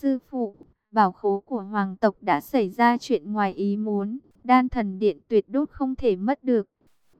Sư phụ, bảo khố của hoàng tộc đã xảy ra chuyện ngoài ý muốn, đan thần điện tuyệt đốt không thể mất được.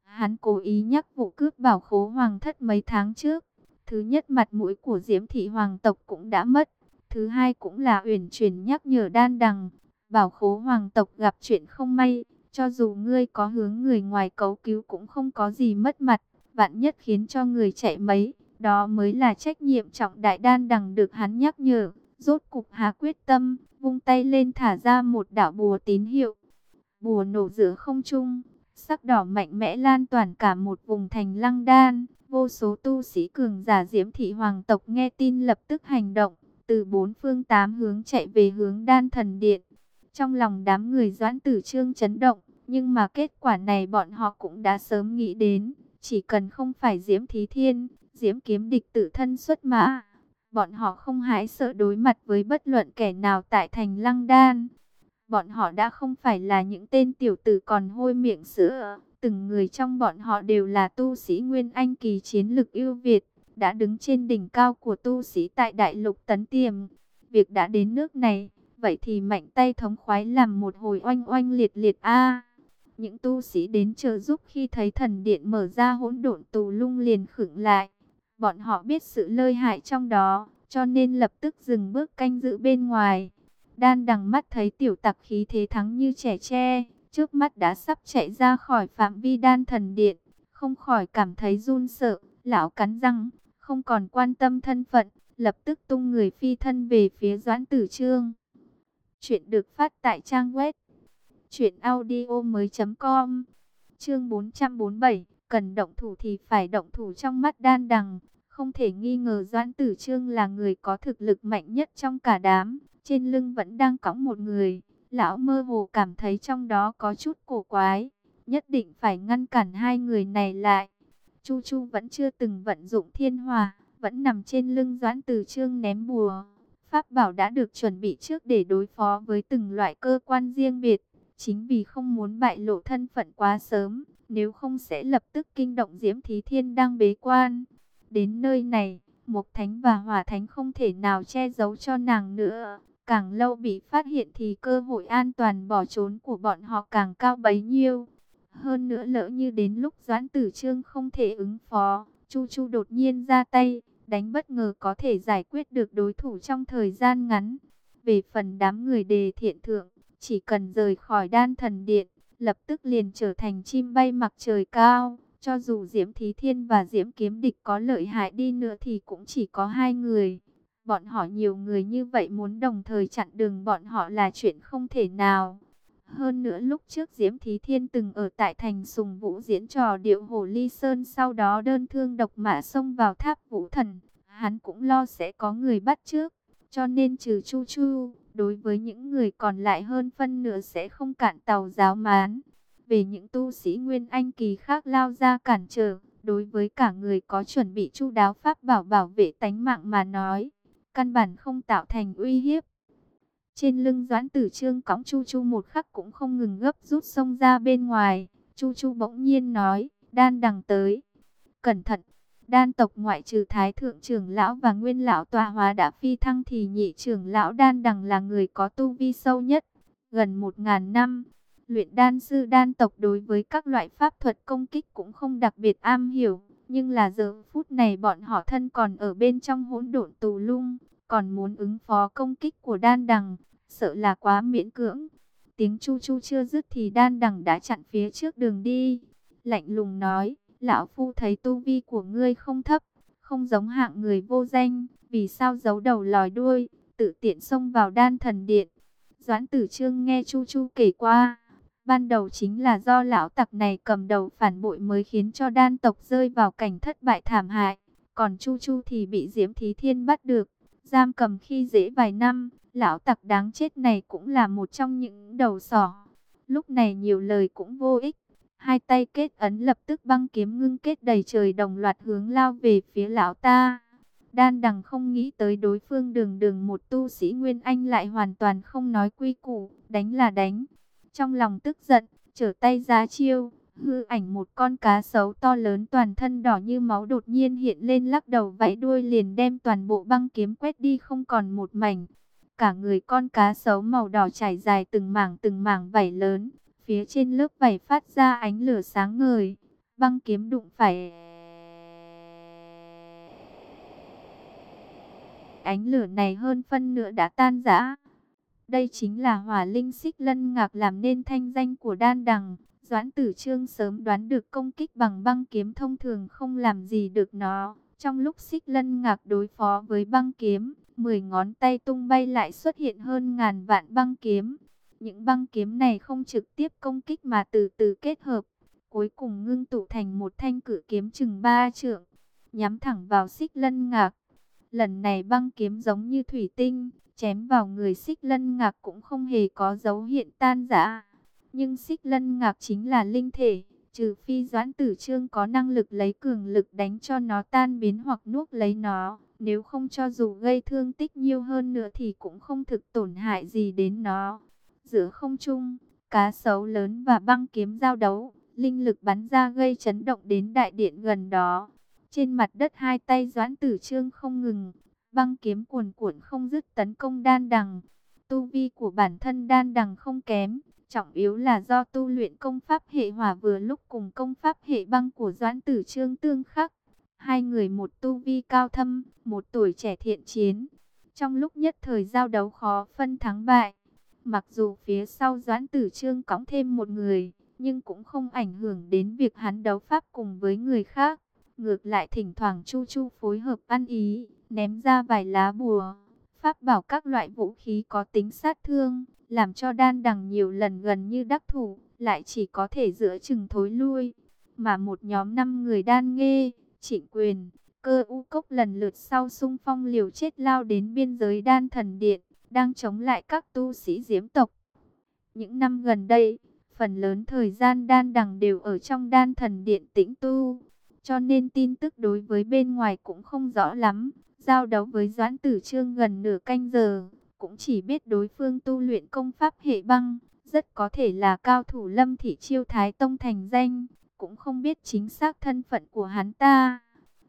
Hắn cố ý nhắc vụ cướp bảo khố hoàng thất mấy tháng trước. Thứ nhất mặt mũi của Diễm thị hoàng tộc cũng đã mất. Thứ hai cũng là uyển chuyển nhắc nhở đan đằng. Bảo khố hoàng tộc gặp chuyện không may. Cho dù ngươi có hướng người ngoài cấu cứu cũng không có gì mất mặt. Vạn nhất khiến cho người chạy mấy. Đó mới là trách nhiệm trọng đại đan đằng được hắn nhắc nhở. Rốt cục hà quyết tâm, vung tay lên thả ra một đạo bùa tín hiệu. Bùa nổ giữa không trung, sắc đỏ mạnh mẽ lan toàn cả một vùng thành lăng đan. Vô số tu sĩ cường giả diễm thị hoàng tộc nghe tin lập tức hành động, từ bốn phương tám hướng chạy về hướng đan thần điện. Trong lòng đám người doãn tử trương chấn động, nhưng mà kết quả này bọn họ cũng đã sớm nghĩ đến. Chỉ cần không phải diễm thí thiên, diễm kiếm địch tự thân xuất mã. Bọn họ không hãi sợ đối mặt với bất luận kẻ nào tại thành lăng đan. Bọn họ đã không phải là những tên tiểu tử còn hôi miệng sữa Từng người trong bọn họ đều là tu sĩ Nguyên Anh kỳ chiến lực ưu việt, đã đứng trên đỉnh cao của tu sĩ tại Đại Lục Tấn Tiềm. Việc đã đến nước này, vậy thì mạnh tay thống khoái làm một hồi oanh oanh liệt liệt a. những tu sĩ đến trợ giúp khi thấy thần điện mở ra hỗn độn tù lung liền khựng lại. Bọn họ biết sự lơi hại trong đó, cho nên lập tức dừng bước canh giữ bên ngoài. Đan đằng mắt thấy tiểu tặc khí thế thắng như trẻ tre, trước mắt đã sắp chạy ra khỏi phạm vi đan thần điện, không khỏi cảm thấy run sợ, lão cắn răng, không còn quan tâm thân phận, lập tức tung người phi thân về phía Doãn Tử Trương. Chuyện được phát tại trang web truyệnaudiomoi.com. Chương 447, cần động thủ thì phải động thủ trong mắt đan đằng, không thể nghi ngờ Doãn Tử Trương là người có thực lực mạnh nhất trong cả đám, trên lưng vẫn đang cõng một người Lão mơ hồ cảm thấy trong đó có chút cổ quái, nhất định phải ngăn cản hai người này lại. Chu Chu vẫn chưa từng vận dụng thiên hòa, vẫn nằm trên lưng doãn tử trương ném bùa. Pháp bảo đã được chuẩn bị trước để đối phó với từng loại cơ quan riêng biệt. Chính vì không muốn bại lộ thân phận quá sớm, nếu không sẽ lập tức kinh động Diễm Thí Thiên đang bế quan. Đến nơi này, Mộc Thánh và Hỏa Thánh không thể nào che giấu cho nàng nữa. Càng lâu bị phát hiện thì cơ hội an toàn bỏ trốn của bọn họ càng cao bấy nhiêu. Hơn nữa lỡ như đến lúc Doãn Tử Trương không thể ứng phó, Chu Chu đột nhiên ra tay, đánh bất ngờ có thể giải quyết được đối thủ trong thời gian ngắn. Về phần đám người đề thiện thượng, chỉ cần rời khỏi đan thần điện, lập tức liền trở thành chim bay mặc trời cao. Cho dù Diễm Thí Thiên và Diễm Kiếm Địch có lợi hại đi nữa thì cũng chỉ có hai người. Bọn họ nhiều người như vậy muốn đồng thời chặn đường bọn họ là chuyện không thể nào. Hơn nữa lúc trước Diễm Thí Thiên từng ở tại thành Sùng Vũ diễn trò điệu Hồ Ly Sơn sau đó đơn thương độc mã xông vào tháp Vũ Thần. Hắn cũng lo sẽ có người bắt trước, cho nên trừ Chu Chu, đối với những người còn lại hơn phân nửa sẽ không cản tàu giáo mán. Về những tu sĩ Nguyên Anh kỳ khác lao ra cản trở, đối với cả người có chuẩn bị chu đáo pháp bảo bảo vệ tánh mạng mà nói, căn bản không tạo thành uy hiếp. Trên lưng Doãn Tử Trương cõng Chu Chu một khắc cũng không ngừng gấp rút xông ra bên ngoài. Chu Chu bỗng nhiên nói, đan đằng tới. Cẩn thận, đan tộc ngoại trừ Thái Thượng trưởng lão và Nguyên lão tòa hóa đã phi thăng thì nhị trưởng lão đan đằng là người có tu vi sâu nhất. Gần một ngàn năm, luyện đan sư đan tộc đối với các loại pháp thuật công kích cũng không đặc biệt am hiểu. Nhưng là giờ phút này bọn họ thân còn ở bên trong hỗn độn tù lung, còn muốn ứng phó công kích của đan đằng, sợ là quá miễn cưỡng. Tiếng chu chu chưa dứt thì đan đằng đã chặn phía trước đường đi. Lạnh lùng nói, lão phu thấy tu vi của ngươi không thấp, không giống hạng người vô danh, vì sao giấu đầu lòi đuôi, tự tiện xông vào đan thần điện. Doãn tử trương nghe chu chu kể qua Ban đầu chính là do lão tặc này cầm đầu phản bội mới khiến cho đan tộc rơi vào cảnh thất bại thảm hại. Còn Chu Chu thì bị Diễm Thí Thiên bắt được, giam cầm khi dễ vài năm. Lão tặc đáng chết này cũng là một trong những đầu sỏ. Lúc này nhiều lời cũng vô ích. Hai tay kết ấn lập tức băng kiếm ngưng kết đầy trời đồng loạt hướng lao về phía lão ta. Đan đằng không nghĩ tới đối phương đường đường một tu sĩ Nguyên Anh lại hoàn toàn không nói quy củ, đánh là đánh, trong lòng tức giận, trở tay ra chiêu, hư ảnh một con cá sấu to lớn toàn thân đỏ như máu đột nhiên hiện lên lắc đầu vẫy đuôi liền đem toàn bộ băng kiếm quét đi không còn một mảnh. Cả người con cá sấu màu đỏ trải dài từng mảng từng mảng vảy lớn, phía trên lớp vảy phát ra ánh lửa sáng ngời. Băng kiếm đụng phải ánh lửa này hơn phân nửa đã tan rã. Đây chính là hỏa linh xích lân ngạc làm nên thanh danh của đan đằng. Doãn tử trương sớm đoán được công kích bằng băng kiếm thông thường không làm gì được nó. Trong lúc xích lân ngạc đối phó với băng kiếm, 10 ngón tay tung bay lại xuất hiện hơn ngàn vạn băng kiếm. Những băng kiếm này không trực tiếp công kích mà từ từ kết hợp, cuối cùng ngưng tụ thành một thanh cử kiếm chừng ba trượng, nhắm thẳng vào xích lân ngạc. Lần này băng kiếm giống như thủy tinh, chém vào người xích lân ngạc cũng không hề có dấu hiện tan rã. Nhưng xích lân ngạc chính là linh thể, trừ phi doãn tử trương có năng lực lấy cường lực đánh cho nó tan biến hoặc nuốt lấy nó. Nếu không cho dù gây thương tích nhiều hơn nữa thì cũng không thực tổn hại gì đến nó. Giữa không trung, cá sấu lớn và băng kiếm giao đấu, linh lực bắn ra gây chấn động đến đại điện gần đó. Trên mặt đất hai tay doãn tử trương không ngừng, băng kiếm cuồn cuộn không dứt tấn công đan đằng. Tu vi của bản thân đan đằng không kém, trọng yếu là do tu luyện công pháp hệ hỏa vừa lúc cùng công pháp hệ băng của doãn tử trương tương khắc. Hai người một tu vi cao thâm, một tuổi trẻ thiện chiến. Trong lúc nhất thời giao đấu khó phân thắng bại. Mặc dù phía sau Doãn Tử Trương cõng thêm một người, nhưng cũng không ảnh hưởng đến việc hắn đấu pháp cùng với người khác. Ngược lại thỉnh thoảng Chu Chu phối hợp ăn ý, ném ra vài lá bùa. Pháp bảo các loại vũ khí có tính sát thương, làm cho đan đằng nhiều lần gần như đắc thủ, lại chỉ có thể giữa chừng thối lui. Mà một nhóm năm người đan nghê, trịnh quyền, cơ u cốc lần lượt sau sung phong liều chết lao đến biên giới đan thần điện, đang chống lại các tu sĩ diễm tộc. Những năm gần đây, phần lớn thời gian đan đằng đều ở trong đan thần điện tĩnh tu, cho nên tin tức đối với bên ngoài cũng không rõ lắm. Giao đấu với Doãn Tử Trương gần nửa canh giờ, cũng chỉ biết đối phương tu luyện công pháp hệ băng, rất có thể là cao thủ lâm thị chiêu thái tông thành danh, cũng không biết chính xác thân phận của hắn ta.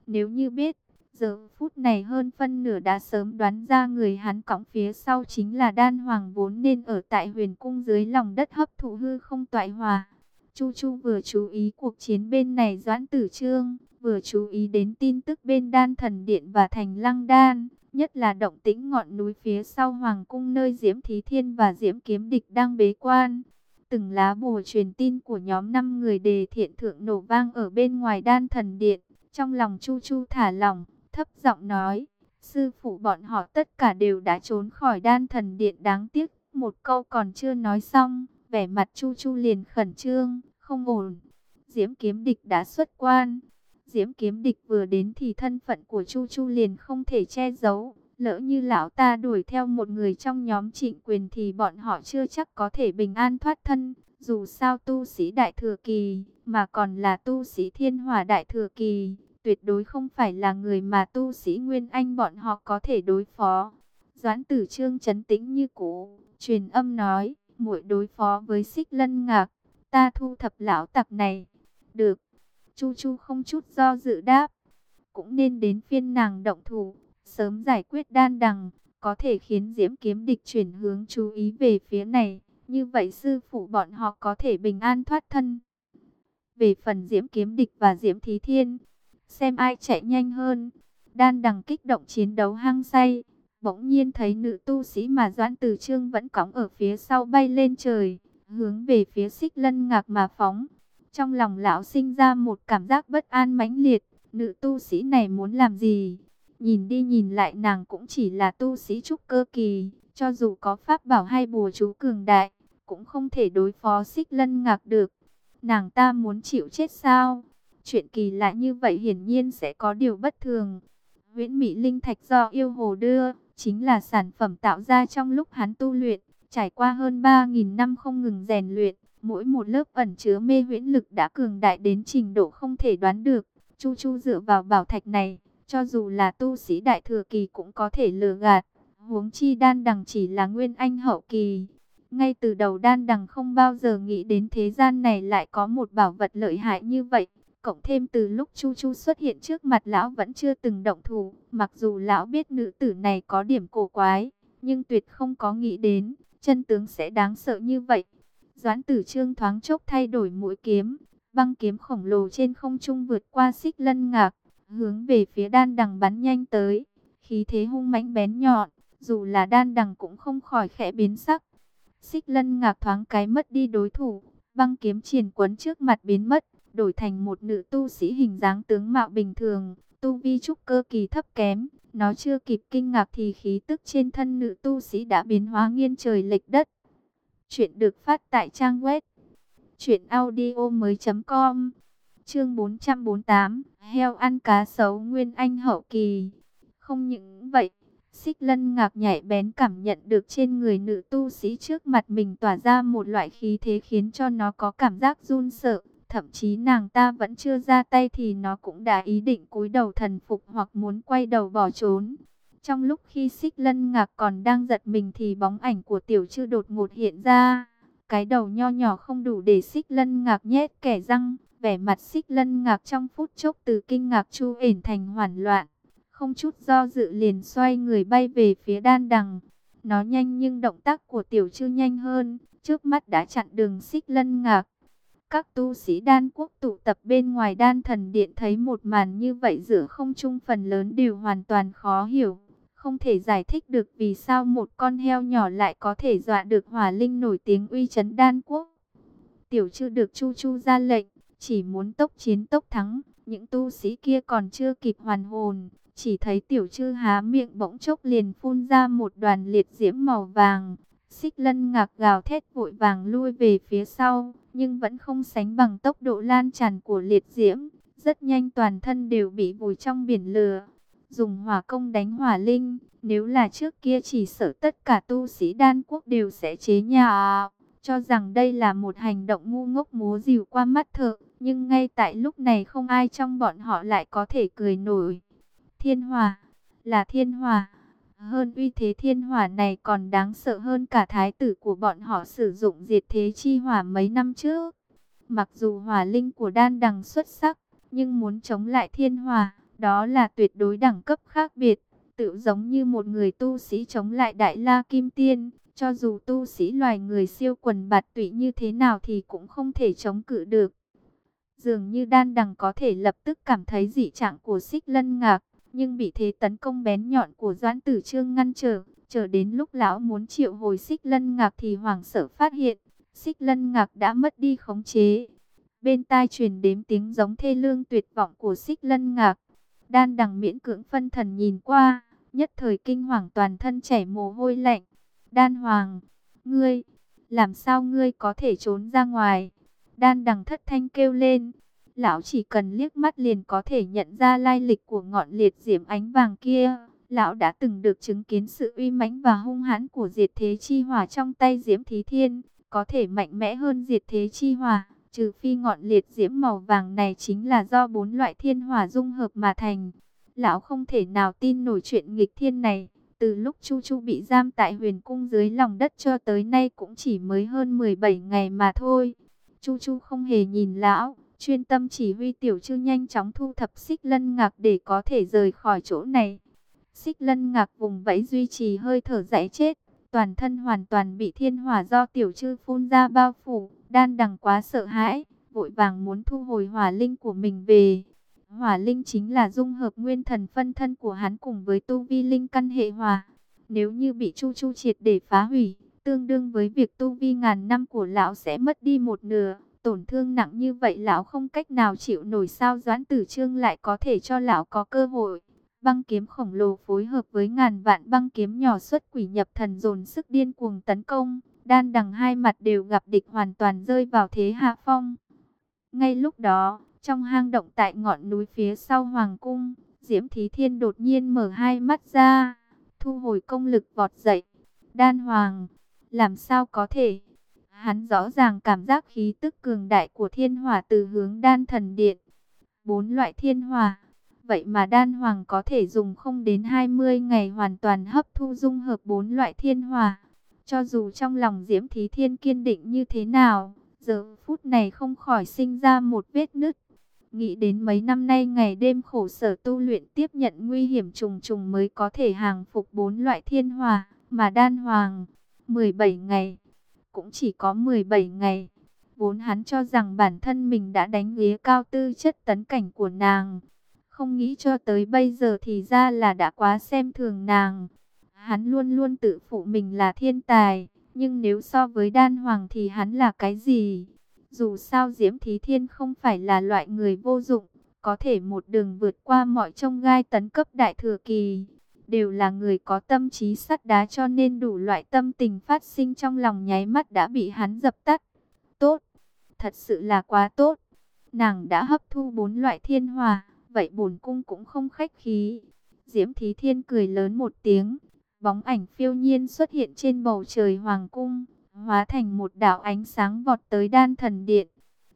Nếu như biết, giờ phút này hơn phân nửa đã sớm đoán ra người hắn cõng phía sau chính là đan hoàng vốn nên ở tại huyền cung dưới lòng đất hấp thụ hư không toại hòa. Chu Chu vừa chú ý cuộc chiến bên này doãn tử trương, vừa chú ý đến tin tức bên đan thần điện và thành lăng đan, nhất là động tĩnh ngọn núi phía sau hoàng cung nơi Diễm Thí Thiên và Diễm Kiếm Địch đang bế quan. Từng lá bùa truyền tin của nhóm 5 người đề thiện thượng nổ vang ở bên ngoài đan thần điện. Trong lòng Chu Chu thả lỏng, thấp giọng nói, sư phụ bọn họ tất cả đều đã trốn khỏi đan thần điện đáng tiếc. Một câu còn chưa nói xong, vẻ mặt Chu Chu liền khẩn trương, không ổn. Diễm kiếm địch đã xuất quan. Diễm kiếm địch vừa đến thì thân phận của Chu Chu liền không thể che giấu. Lỡ như lão ta đuổi theo một người trong nhóm trịnh quyền thì bọn họ chưa chắc có thể bình an thoát thân. Dù sao tu sĩ đại thừa kỳ, mà còn là tu sĩ thiên hòa đại thừa kỳ, tuyệt đối không phải là người mà tu sĩ Nguyên Anh bọn họ có thể đối phó. Doãn tử trương chấn tĩnh như cũ, truyền âm nói, muội đối phó với xích lân ngạc, ta thu thập lão tặc này. Được, Chu Chu không chút do dự đáp, cũng nên đến phiên nàng động thủ, sớm giải quyết đan đằng, có thể khiến diễm kiếm địch chuyển hướng chú ý về phía này. Như vậy sư phụ bọn họ có thể bình an thoát thân. Về phần diễm kiếm địch và diễm thí thiên, xem ai chạy nhanh hơn. Đan đằng kích động chiến đấu hăng say, bỗng nhiên thấy nữ tu sĩ mà Doãn Từ Trương vẫn cõng ở phía sau bay lên trời, hướng về phía xích lân ngạc mà phóng. Trong lòng lão sinh ra một cảm giác bất an mãnh liệt, nữ tu sĩ này muốn làm gì? Nhìn đi nhìn lại nàng cũng chỉ là tu sĩ trúc cơ kỳ, cho dù có pháp bảo hay bùa chú cường đại, cũng không thể đối phó xích lân ngạc được. Nàng ta muốn chịu chết sao? Chuyện kỳ lạ như vậy hiển nhiên sẽ có điều bất thường. nguyễn Mỹ Linh Thạch do yêu hồ đưa, chính là sản phẩm tạo ra trong lúc hắn tu luyện, trải qua hơn 3.000 năm không ngừng rèn luyện. Mỗi một lớp ẩn chứa mê huyễn lực đã cường đại đến trình độ không thể đoán được. Chu Chu dựa vào bảo thạch này, cho dù là tu sĩ đại thừa kỳ cũng có thể lừa gạt. Huống chi đan đằng chỉ là nguyên anh hậu kỳ. Ngay từ đầu đan đằng không bao giờ nghĩ đến thế gian này lại có một bảo vật lợi hại như vậy. Cộng thêm từ lúc Chu Chu xuất hiện trước mặt lão vẫn chưa từng động thủ, mặc dù lão biết nữ tử này có điểm cổ quái, nhưng tuyệt không có nghĩ đến, chân tướng sẽ đáng sợ như vậy. Doãn tử trương thoáng chốc thay đổi mũi kiếm, băng kiếm khổng lồ trên không trung vượt qua xích lân ngạc, hướng về phía đan đằng bắn nhanh tới, khí thế hung mãnh bén nhọn, dù là đan đằng cũng không khỏi khẽ biến sắc. Xích lân ngạc thoáng cái mất đi đối thủ, băng kiếm triển quấn trước mặt biến mất, đổi thành một nữ tu sĩ hình dáng tướng mạo bình thường, tu vi trúc cơ kỳ thấp kém. Nó chưa kịp kinh ngạc thì khí tức trên thân nữ tu sĩ đã biến hóa nghiêng trời lệch đất. Chuyện được phát tại trang web truyệnaudiomoi.com. Chương 448, heo ăn cá sấu nguyên anh hậu kỳ. Không những vậy, Xích Lân ngạc nhảy bén cảm nhận được trên người nữ tu sĩ trước mặt mình tỏa ra một loại khí thế khiến cho nó có cảm giác run sợ. Thậm chí nàng ta vẫn chưa ra tay thì nó cũng đã ý định cúi đầu thần phục hoặc muốn quay đầu bỏ trốn. Trong lúc khi xích lân ngạc còn đang giật mình thì bóng ảnh của tiểu chư đột ngột hiện ra. Cái đầu nho nhỏ không đủ để xích lân ngạc nhét kẻ răng. Vẻ mặt xích lân ngạc trong phút chốc từ kinh ngạc chu ển thành hoảng loạn. Không chút do dự liền xoay người bay về phía đan đằng. Nó nhanh nhưng động tác của tiểu chư nhanh hơn. Trước mắt đã chặn đường xích lân ngạc. Các tu sĩ đan quốc tụ tập bên ngoài đan thần điện thấy một màn như vậy giữa không trung phần lớn đều hoàn toàn khó hiểu. Không thể giải thích được vì sao một con heo nhỏ lại có thể dọa được hỏa linh nổi tiếng uy chấn đan quốc. Tiểu chư được chu chu ra lệnh, chỉ muốn tốc chiến tốc thắng. Những tu sĩ kia còn chưa kịp hoàn hồn, chỉ thấy tiểu chư há miệng bỗng chốc liền phun ra một đoàn liệt diễm màu vàng. Xích lân ngạc gào thét vội vàng lui về phía sau nhưng vẫn không sánh bằng tốc độ lan tràn của liệt diễm. Rất nhanh toàn thân đều bị vùi trong biển lửa. Dùng hỏa công đánh hỏa linh, nếu là trước kia chỉ sợ tất cả tu sĩ đan quốc đều sẽ chế nhà cho rằng đây là một hành động ngu ngốc múa dìu qua mắt thợ, nhưng ngay tại lúc này không ai trong bọn họ lại có thể cười nổi. Thiên hỏa, là thiên hỏa. Hơn uy thế thiên hỏa này còn đáng sợ hơn cả thái tử của bọn họ sử dụng diệt thế chi hỏa mấy năm trước. Mặc dù hỏa linh của đan đằng xuất sắc, nhưng muốn chống lại thiên hỏa, đó là tuyệt đối đẳng cấp khác biệt. Tự giống như một người tu sĩ chống lại đại la kim tiên, cho dù tu sĩ loài người siêu quần bạt tụy như thế nào thì cũng không thể chống cự được. Dường như đan đằng có thể lập tức cảm thấy dị trạng của xích lân ngạc, nhưng bị thế tấn công bén nhọn của Doãn Tử Trương ngăn trở, chờ đến lúc lão muốn triệu hồi Xích Lân Ngạc thì hoàng sợ phát hiện, Xích Lân Ngạc đã mất đi khống chế. Bên tai truyền đến tiếng giống thê lương tuyệt vọng của Xích Lân Ngạc. Đan đằng miễn cưỡng phân thần nhìn qua, nhất thời kinh hoàng toàn thân chảy mồ hôi lạnh. Đan Hoàng, ngươi, làm sao ngươi có thể trốn ra ngoài? Đan đằng thất thanh kêu lên, Lão chỉ cần liếc mắt liền có thể nhận ra lai lịch của ngọn liệt diễm ánh vàng kia. Lão đã từng được chứng kiến sự uy mãnh và hung hãn của diệt thế chi hỏa trong tay diễm thí thiên. Có thể mạnh mẽ hơn diệt thế chi hỏa. Trừ phi ngọn liệt diễm màu vàng này chính là do bốn loại thiên hỏa dung hợp mà thành. Lão không thể nào tin nổi chuyện nghịch thiên này. Từ lúc Chu Chu bị giam tại huyền cung dưới lòng đất cho tới nay cũng chỉ mới hơn 17 ngày mà thôi. Chu Chu không hề nhìn lão, chuyên tâm chỉ huy tiểu chư nhanh chóng thu thập xích lân ngạc để có thể rời khỏi chỗ này. Xích lân ngạc vùng vẫy duy trì hơi thở dãy chết, toàn thân hoàn toàn bị thiên hỏa do tiểu chư phun ra bao phủ, đan đằng quá sợ hãi, vội vàng muốn thu hồi hỏa linh của mình về. Hỏa linh chính là dung hợp nguyên thần phân thân của hắn cùng với tu vi linh căn hệ hòa Nếu như bị chu chu triệt để phá hủy, tương đương với việc tu vi ngàn năm của lão sẽ mất đi một nửa. Tổn thương nặng như vậy lão không cách nào chịu nổi sao Doãn Tử Trương lại có thể cho lão có cơ hội. Băng kiếm khổng lồ phối hợp với ngàn vạn băng kiếm nhỏ xuất quỷ nhập thần dồn sức điên cuồng tấn công. Đan đằng hai mặt đều gặp địch hoàn toàn rơi vào thế hạ phong. Ngay lúc đó, trong hang động tại ngọn núi phía sau Hoàng Cung, Diễm Thí Thiên đột nhiên mở hai mắt ra, thu hồi công lực vọt dậy. Đan Hoàng, làm sao có thể? Hắn rõ ràng cảm giác khí tức cường đại của thiên hỏa từ hướng đan thần điện. Bốn loại thiên hỏa. Vậy mà đan hoàng có thể dùng không đến 20 ngày hoàn toàn hấp thu dung hợp bốn loại thiên hỏa. Cho dù trong lòng Diễm Thí Thiên kiên định như thế nào, giờ phút này không khỏi sinh ra một vết nứt. Nghĩ đến mấy năm nay ngày đêm khổ sở tu luyện tiếp nhận nguy hiểm trùng trùng mới có thể hàng phục bốn loại thiên hỏa Mà đan hoàng, 17 ngày, cũng chỉ có 17 ngày. Vốn hắn cho rằng bản thân mình đã đánh ghế cao tư chất tấn cảnh của nàng. Không nghĩ cho tới bây giờ thì ra là đã quá xem thường nàng. Hắn luôn luôn tự phụ mình là thiên tài. Nhưng nếu so với đan hoàng thì hắn là cái gì? Dù sao Diễm Thí Thiên không phải là loại người vô dụng. Có thể một đường vượt qua mọi trông gai tấn cấp đại thừa kỳ đều là người có tâm trí sắt đá cho nên đủ loại tâm tình phát sinh trong lòng nháy mắt đã bị hắn dập tắt. Tốt, thật sự là quá tốt. Nàng đã hấp thu bốn loại thiên hòa, vậy bổn cung cũng không khách khí. Diễm Thí Thiên cười lớn một tiếng, bóng ảnh phiêu nhiên xuất hiện trên bầu trời hoàng cung, hóa thành một đạo ánh sáng vọt tới đan thần điện.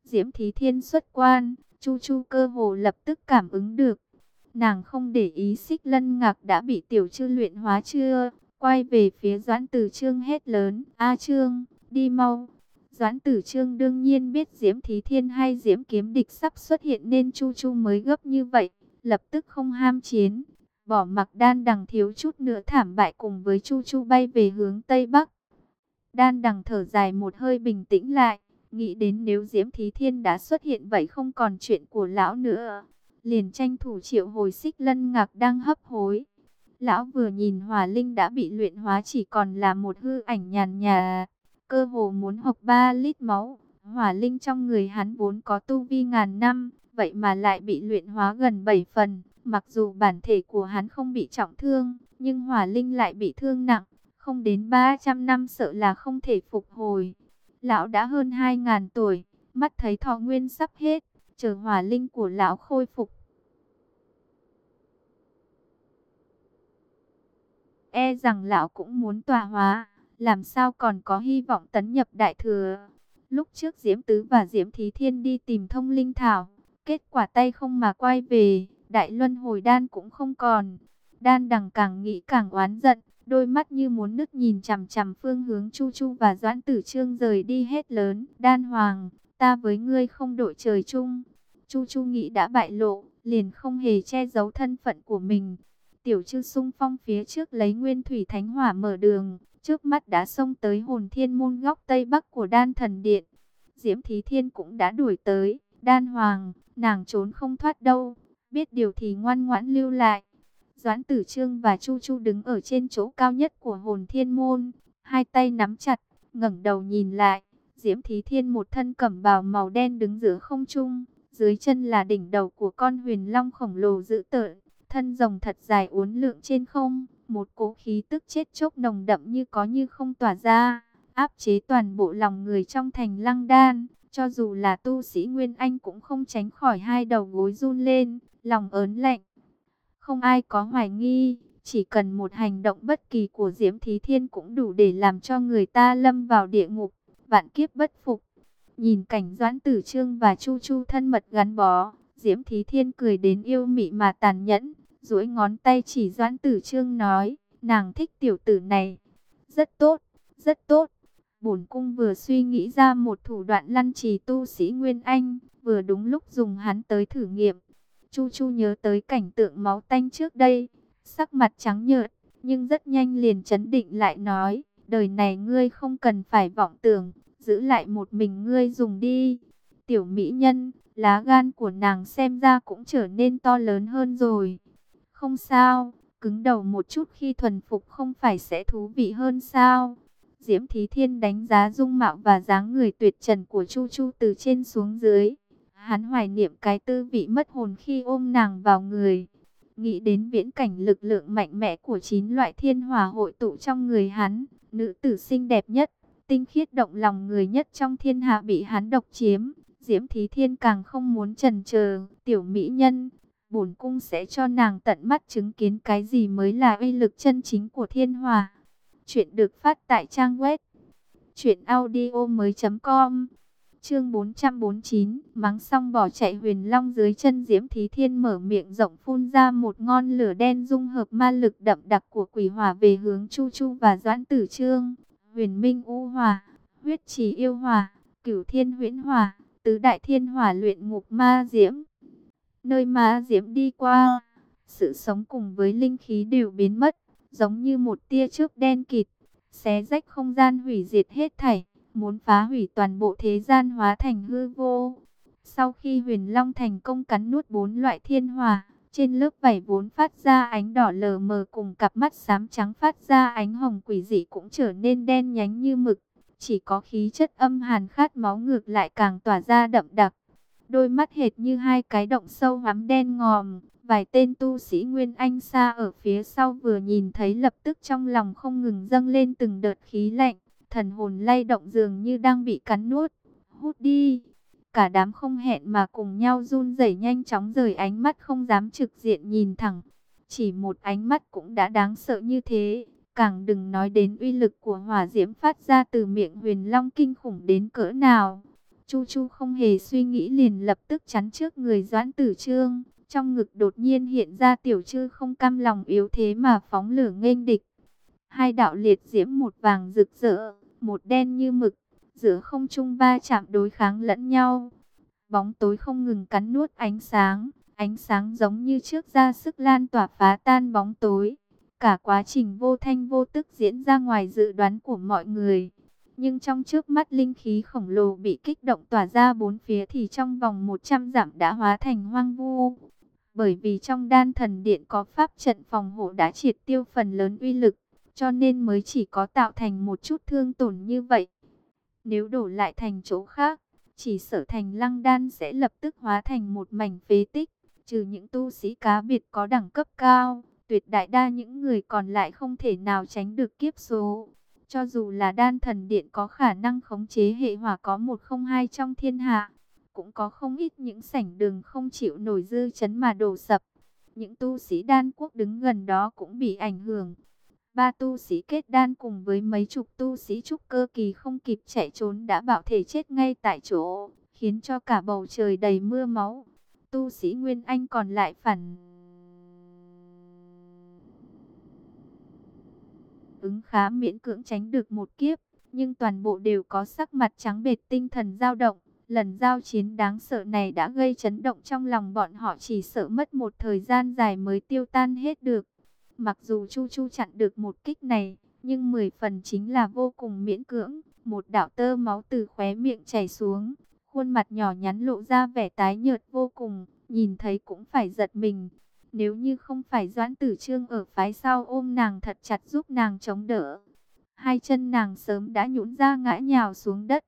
Diễm Thí Thiên xuất quan, Chu Chu cơ hồ lập tức cảm ứng được, Nàng không để ý xích lân ngạc đã bị tiểu chư luyện hóa chưa. Quay về phía Doãn Tử Trương hét lớn. A Trương, đi mau. Doãn Tử Trương đương nhiên biết Diễm Thí Thiên hay Diễm Kiếm Địch sắp xuất hiện nên Chu Chu mới gấp như vậy. Lập tức không ham chiến. Bỏ mặc đan đằng thiếu chút nữa thảm bại cùng với Chu Chu bay về hướng Tây Bắc. Đan đằng thở dài một hơi bình tĩnh lại. Nghĩ đến nếu Diễm Thí Thiên đã xuất hiện vậy không còn chuyện của lão nữa liền tranh thủ triệu hồi xích lân ngạc đang hấp hối. Lão vừa nhìn hỏa linh đã bị luyện hóa chỉ còn là một hư ảnh nhàn nhà, cơ hồ muốn học 3 lít máu. Hỏa linh trong người hắn vốn có tu vi ngàn năm, vậy mà lại bị luyện hóa gần 7 phần. Mặc dù bản thể của hắn không bị trọng thương, nhưng hỏa linh lại bị thương nặng, không đến 300 năm sợ là không thể phục hồi. Lão đã hơn 2.000 tuổi, mắt thấy thọ nguyên sắp hết, chờ hỏa linh của lão khôi phục. E rằng lão cũng muốn tòa hóa, làm sao còn có hy vọng tấn nhập đại thừa. Lúc trước Diễm Tứ và Diễm Thí Thiên đi tìm thông linh thảo, kết quả tay không mà quay về, đại luân hồi đan cũng không còn. Đan đằng càng nghĩ càng oán giận, đôi mắt như muốn nứt nhìn chằm chằm phương hướng Chu Chu và Doãn Tử Trương rời đi hết lớn. Đan Hoàng, ta với ngươi không đội trời chung. Chu Chu nghĩ đã bại lộ, liền không hề che giấu thân phận của mình. Tiểu chư sung phong phía trước lấy nguyên thủy thánh hỏa mở đường, trước mắt đã xông tới hồn thiên môn góc tây bắc của đan thần điện. Diễm Thí Thiên cũng đã đuổi tới, đan hoàng, nàng trốn không thoát đâu, biết điều thì ngoan ngoãn lưu lại. Doãn Tử Trương và Chu Chu đứng ở trên chỗ cao nhất của hồn thiên môn, hai tay nắm chặt, ngẩng đầu nhìn lại. Diễm Thí Thiên một thân cẩm bào màu đen đứng giữa không trung, dưới chân là đỉnh đầu của con huyền long khổng lồ dữ tợn, thân rồng thật dài uốn lượn trên không, một cỗ khí tức chết chóc nồng đậm như có như không tỏa ra, áp chế toàn bộ lòng người trong thành lăng đan. Cho dù là tu sĩ Nguyên Anh cũng không tránh khỏi hai đầu gối run lên, lòng ớn lạnh. Không ai có hoài nghi, chỉ cần một hành động bất kỳ của Diễm Thí Thiên cũng đủ để làm cho người ta lâm vào địa ngục, vạn kiếp bất phục. Nhìn cảnh Doãn Tử Trương và Chu Chu thân mật gắn bó, Diễm Thí Thiên cười đến yêu mị mà tàn nhẫn, duỗi ngón tay chỉ Doãn Tử Trương nói, nàng thích tiểu tử này. Rất tốt, rất tốt. Bổn cung vừa suy nghĩ ra một thủ đoạn lăn trì tu sĩ Nguyên Anh, vừa đúng lúc dùng hắn tới thử nghiệm. Chu Chu nhớ tới cảnh tượng máu tanh trước đây, sắc mặt trắng nhợt, nhưng rất nhanh liền chấn định lại nói, đời này ngươi không cần phải vọng tưởng, giữ lại một mình ngươi dùng đi. Tiểu mỹ nhân, lá gan của nàng xem ra cũng trở nên to lớn hơn rồi. Không sao, cứng đầu một chút khi thuần phục không phải sẽ thú vị hơn sao? Diễm Thí Thiên đánh giá dung mạo và dáng người tuyệt trần của Chu Chu từ trên xuống dưới. Hắn hoài niệm cái tư vị mất hồn khi ôm nàng vào người. Nghĩ đến viễn cảnh lực lượng mạnh mẽ của chín loại thiên hỏa hội tụ trong người hắn. Nữ tử xinh đẹp nhất, tinh khiết động lòng người nhất trong thiên hạ bị hắn độc chiếm. Diễm Thí Thiên càng không muốn trần chờ tiểu mỹ nhân, bổn cung sẽ cho nàng tận mắt chứng kiến cái gì mới là uy lực chân chính của thiên hòa. Chuyện được phát tại trang web audio mới com Chương 449, mắng xong bỏ chạy Huyền Long dưới chân Diễm Thí Thiên mở miệng rộng phun ra một ngọn lửa đen dung hợp ma lực đậm đặc của quỷ hỏa về hướng Chu Chu và Doãn Tử Trương. Huyền Minh U Hỏa, Huyết Trì Yêu Hỏa, Cửu Thiên Huyễn Hỏa, Tứ Đại Thiên Hỏa luyện ngục ma diễm. Nơi ma Diễm đi qua, sự sống cùng với linh khí đều biến mất. giống như một tia chớp đen kịt, xé rách không gian hủy diệt hết thảy, muốn phá hủy toàn bộ thế gian hóa thành hư vô. Sau khi huyền long thành công cắn nuốt bốn loại thiên hỏa, trên lớp vảy vốn phát ra ánh đỏ lờ mờ cùng cặp mắt xám trắng phát ra ánh hồng quỷ dị cũng trở nên đen nhánh như mực. Chỉ có khí chất âm hàn khát máu ngược lại càng tỏa ra đậm đặc. Đôi mắt hệt như hai cái động sâu hắm đen ngòm. Vài tên tu sĩ Nguyên Anh xa ở phía sau vừa nhìn thấy lập tức trong lòng không ngừng dâng lên từng đợt khí lạnh. Thần hồn lay động dường như đang bị cắn nuốt. Hút đi! Cả đám không hẹn mà cùng nhau run rẩy nhanh chóng rời ánh mắt không dám trực diện nhìn thẳng. Chỉ một ánh mắt cũng đã đáng sợ như thế. Càng đừng nói đến uy lực của hỏa diễm phát ra từ miệng huyền long kinh khủng đến cỡ nào. Chu Chu không hề suy nghĩ liền lập tức chắn trước người Doãn Tử Trương. Trong ngực đột nhiên hiện ra tiểu chư không cam lòng yếu thế mà phóng lửa nghênh địch. Hai đạo liệt diễm một vàng rực rỡ, một đen như mực, giữa không trung ba chạm đối kháng lẫn nhau. Bóng tối không ngừng cắn nuốt ánh sáng, ánh sáng giống như trước ra sức lan tỏa phá tan bóng tối. Cả quá trình vô thanh vô tức diễn ra ngoài dự đoán của mọi người. Nhưng trong trước mắt linh khí khổng lồ bị kích động tỏa ra bốn phía thì trong vòng 100 dặm đã hóa thành hoang vu. Bởi vì trong đan thần điện có pháp trận phòng hộ đã triệt tiêu phần lớn uy lực, cho nên mới chỉ có tạo thành một chút thương tổn như vậy. Nếu đổ lại thành chỗ khác, chỉ sở thành lăng đan sẽ lập tức hóa thành một mảnh phế tích, trừ những tu sĩ cá biệt có đẳng cấp cao, tuyệt đại đa những người còn lại không thể nào tránh được kiếp số. Cho dù là đan thần điện có khả năng khống chế hệ hỏa có một không hai trong thiên hạ, cũng có không ít những sảnh đường không chịu nổi dư chấn mà đổ sập. Những tu sĩ đan quốc đứng gần đó cũng bị ảnh hưởng. Ba tu sĩ kết đan cùng với mấy chục tu sĩ trúc cơ kỳ không kịp chạy trốn đã bảo thể chết ngay tại chỗ, khiến cho cả bầu trời đầy mưa máu. Tu sĩ Nguyên Anh còn lại phản ứng khá miễn cưỡng tránh được một kiếp, nhưng toàn bộ đều có sắc mặt trắng bệt tinh thần dao động. Lần giao chiến đáng sợ này đã gây chấn động trong lòng bọn họ chỉ sợ mất một thời gian dài mới tiêu tan hết được. Mặc dù Chu Chu chặn được một kích này, nhưng 10 phần chính là vô cùng miễn cưỡng. Một đạo tơ máu từ khóe miệng chảy xuống, khuôn mặt nhỏ nhắn lộ ra vẻ tái nhợt vô cùng, nhìn thấy cũng phải giật mình. Nếu như không phải Doãn Tử Trương ở phái sau ôm nàng thật chặt giúp nàng chống đỡ, hai chân nàng sớm đã nhũn ra ngã nhào xuống đất.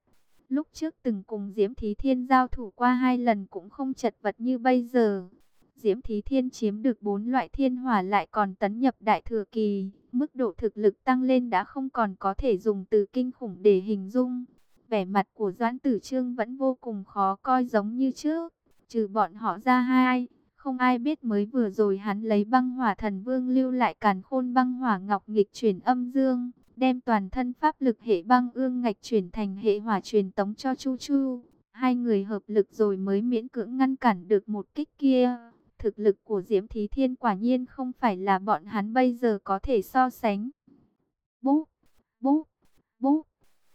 Lúc trước từng cùng Diễm Thí Thiên giao thủ qua hai lần cũng không chật vật như bây giờ. Diễm Thí Thiên chiếm được bốn loại thiên hỏa lại còn tấn nhập đại thừa kỳ. Mức độ thực lực tăng lên đã không còn có thể dùng từ kinh khủng để hình dung. Vẻ mặt của Doãn Tử Trương vẫn vô cùng khó coi giống như trước. Trừ bọn họ ra hai, không ai biết mới vừa rồi hắn lấy băng hỏa thần vương lưu lại càn khôn băng hỏa ngọc nghịch chuyển âm dương đem toàn thân pháp lực hệ băng ương ngạch chuyển thành hệ hỏa truyền tống cho Chu Chu. Hai người hợp lực rồi mới miễn cưỡng ngăn cản được một kích kia. Thực lực của Diễm Thí Thiên quả nhiên không phải là bọn hắn bây giờ có thể so sánh. Búp, búp, búp.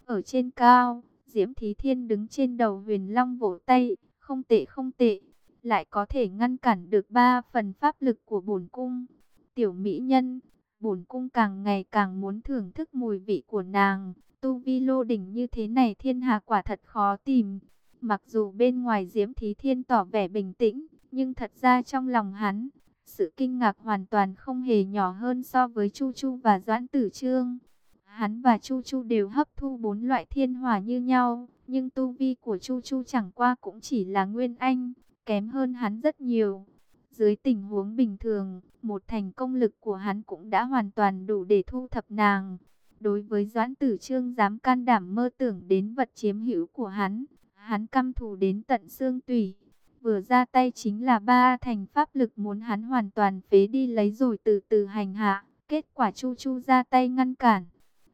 Ở trên cao, Diễm Thí Thiên đứng trên đầu huyền long vỗ tay, không tệ không tệ, lại có thể ngăn cản được ba phần pháp lực của bổn cung. Tiểu mỹ nhân, bổn cung càng ngày càng muốn thưởng thức mùi vị của nàng. Tu vi lô đỉnh như thế này thiên hạ quả thật khó tìm. Mặc dù bên ngoài Diễm Thí Thiên tỏ vẻ bình tĩnh, nhưng thật ra trong lòng hắn, sự kinh ngạc hoàn toàn không hề nhỏ hơn so với Chu Chu và Doãn Tử Trương. Hắn và Chu Chu đều hấp thu bốn loại thiên hỏa như nhau, nhưng tu vi của Chu Chu chẳng qua cũng chỉ là Nguyên Anh, kém hơn hắn rất nhiều. Dưới tình huống bình thường, một thành công lực của hắn cũng đã hoàn toàn đủ để thu thập nàng. Đối với Doãn Tử Trương dám can đảm mơ tưởng đến vật chiếm hữu của hắn, hắn căm thù đến tận xương tủy. Vừa ra tay chính là ba thành pháp lực muốn hắn hoàn toàn phế đi lấy rồi từ từ hành hạ. Kết quả Chu Chu ra tay ngăn cản.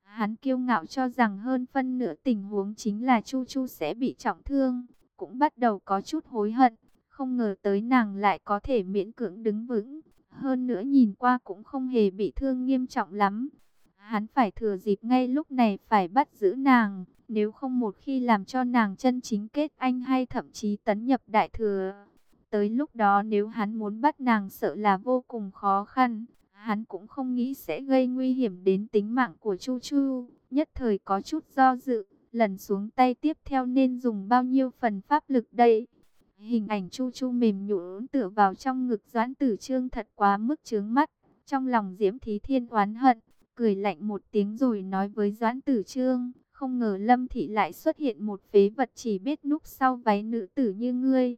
Hắn kiêu ngạo cho rằng hơn phân nửa tình huống chính là Chu Chu sẽ bị trọng thương. Cũng bắt đầu có chút hối hận. Không ngờ tới nàng lại có thể miễn cưỡng đứng vững. Hơn nữa nhìn qua cũng không hề bị thương nghiêm trọng lắm. Hắn phải thừa dịp ngay lúc này phải bắt giữ nàng. Nếu không một khi làm cho nàng chân chính kết anh hay thậm chí tấn nhập đại thừa. Tới lúc đó nếu hắn muốn bắt nàng sợ là vô cùng khó khăn. Hắn cũng không nghĩ sẽ gây nguy hiểm đến tính mạng của Chu Chu, nhất thời có chút do dự, lần xuống tay tiếp theo nên dùng bao nhiêu phần pháp lực đây. Hình ảnh Chu Chu mềm nhũn tựa vào trong ngực Doãn Tử Trương thật quá mức chướng mắt, trong lòng Diễm Thí Thiên oán hận, cười lạnh một tiếng rồi nói với Doãn Tử Trương, không ngờ Lâm Thị lại xuất hiện một phế vật chỉ biết núp sau váy nữ tử như ngươi.